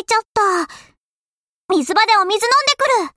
いちゃった。水場でお水飲んでくる。